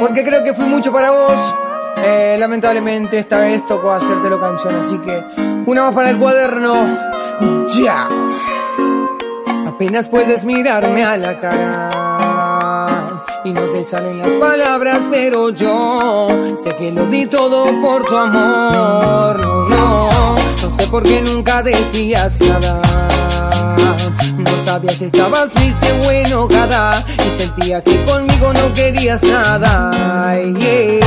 Porque creo que fui mucho para vos. Eh, lamentablemente esta vez tocó hacértelo canción, así que una más para el cuaderno. Ya. Apenas puedes mirarme a la cara y no te salen las palabras, pero yo sé que lo di todo por tu amor. No, no sé por qué nunca decías nada. Sabía si estabas triste o enojada y sentía que conmigo no querías nada. Ay, yeah.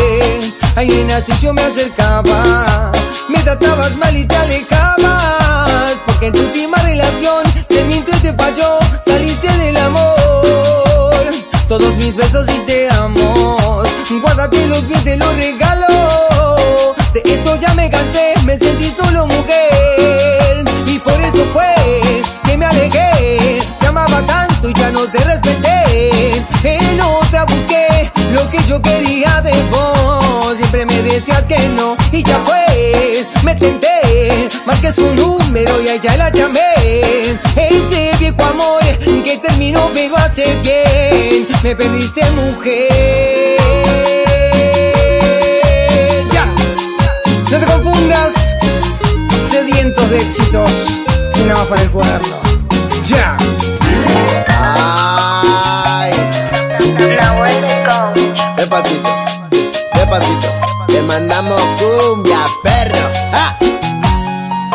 Ay, nena, si yo me acercaba, me tratabas mal y te alejabas, porque en tu última relación te miento y te falló, saliste del amor. Todos mis besos y te amo, guárdate los pies, te los regalo. De esto ya me cansé, me sentí solo mujer, te respeté. En otra busqué lo que yo quería de vos. Siempre me decías que no y ya fue. Me tenté, marqué su número y a ella la llamé. Ese viejo amor que terminó pero hace bien. Me perdiste mujer. Ya, no te confundas. Sedientos de éxitos. Despacito, despacito, te mandamos cumbia, perro. ¡Ah!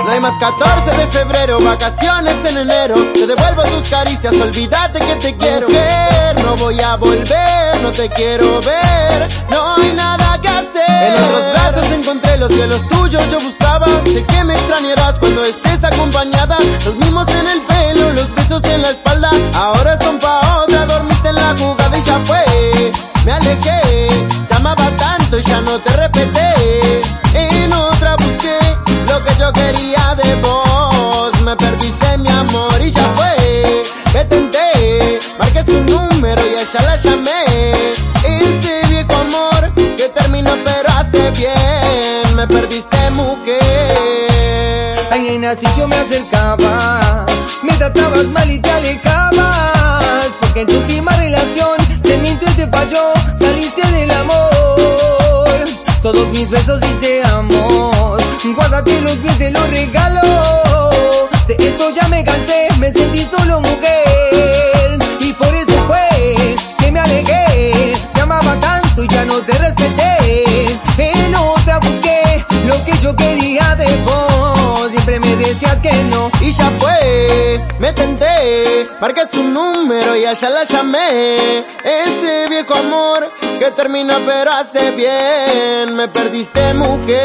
No hay más 14 de febrero, vacaciones en enero. Te devuelvo tus caricias, olvídate que te quiero ver. No voy a volver, no te quiero ver. No hay nada que hacer. En otros brazos encontré los cielos tuyos, yo buscaba. Sé que me extrañarás cuando estés acompañada. Los mismos en el pelo, te amaba tanto y ya no te respeté. En otra busqué lo que yo quería de vos. Me perdiste mi amor y ya fue. Me tenté, marqué su número y ella la llamé. Ese viejo amor que terminó pero hace bien. Me perdiste mujer. Ay, si yo me acercaba, me tratabas mal y te alejabas. Todos mis besos y te amo, guárdate los pies, te los regalo. De esto ya me cansé, me sentí solo mujer. Y ya fue, me tenté, marqué su número y allá la llamé. Ese viejo amor que terminó pero hace bien. Me perdiste mujer.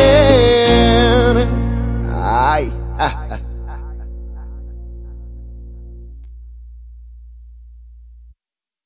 Ay, ah, ah.